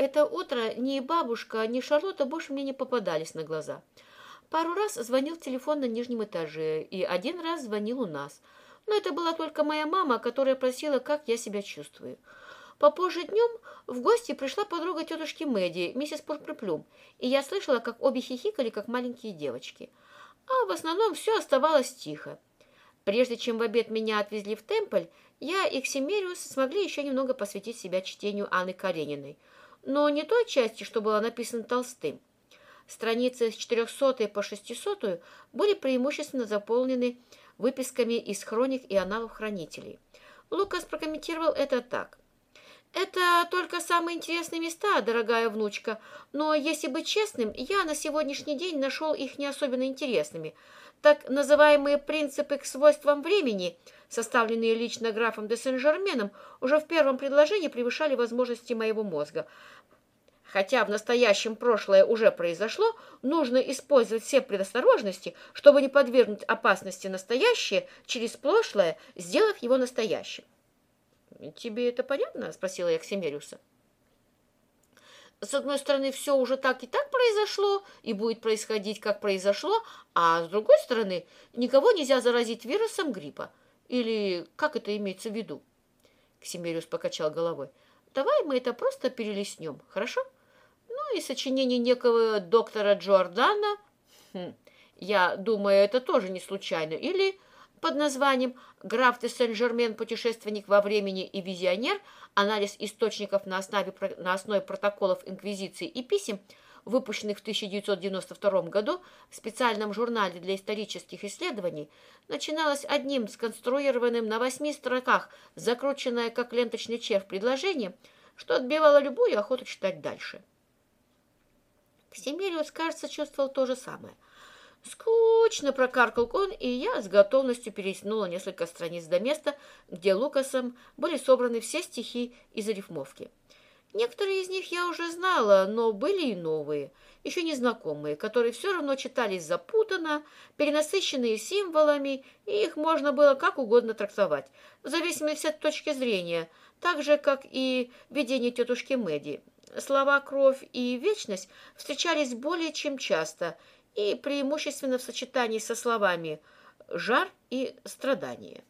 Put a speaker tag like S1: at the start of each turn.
S1: это утро ни бабушка, ни Шарлотта больше мне не попадались на глаза. Пару раз звонил телефон на нижнем этаже, и один раз звонил у нас. Но это была только моя мама, которая просила, как я себя чувствую. Попозже днем в гости пришла подруга тетушки Мэдди, миссис Пурприплюм, и я слышала, как обе хихикали, как маленькие девочки. А в основном все оставалось тихо. Прежде чем в обед меня отвезли в Темпль, я и Ксимериус смогли еще немного посвятить себя чтению Анны Карениной, но не той части, что была написана Толстым. Страницы с 400 по 600 были преимущественно заполнены выписками из хроник и аналов хранителей. Лукас прокомментировал это так. Это только самые интересные места, дорогая внучка, но, если быть честным, я на сегодняшний день нашел их не особенно интересными. Так называемые принципы к свойствам времени, составленные лично графом де Сен-Жерменом, уже в первом предложении превышали возможности моего мозга. Хотя в настоящем прошлое уже произошло, нужно использовать все предосторожности, чтобы не подвергнуть опасности настоящее через прошлое, сделав его настоящим. «Тебе это понятно?» – спросила я Ксимериуса. С одной стороны, все уже так и так произошло, и будет происходить, как произошло, а с другой стороны, никого нельзя заразить вирусом гриппа. Или как это имеется в виду? Ксимериус покачал головой. Давай мы это просто перелеснем, хорошо? Ну и сочинение некого доктора Джордана. Хм, я думаю, это тоже не случайно. Или под названием «Граф де Сен-Жермен. Путешественник во времени и визионер. Анализ источников на основе, на основе протоколов Инквизиции и писем», выпущенных в 1992 году в специальном журнале для исторических исследований, начиналось одним сконструированным на восьми строках, закрученное как ленточный червь предложение, что отбивало любую охоту читать дальше. Ксимериус, кажется, чувствовал то же самое – Скучно прокаркал кон, и я с готовностью переснула несколько страниц до места, где Лукасом были собраны все стихи из рифмовки. Некоторые из них я уже знала, но были и новые, еще незнакомые, которые все равно читались запутанно, перенасыщенные символами, и их можно было как угодно трактовать, в зависимости от точки зрения, так же, как и видение тетушки Мэдди. Слова «кровь» и «вечность» встречались более чем часто – и преимущественно в сочетании со словами «жар» и «страдание».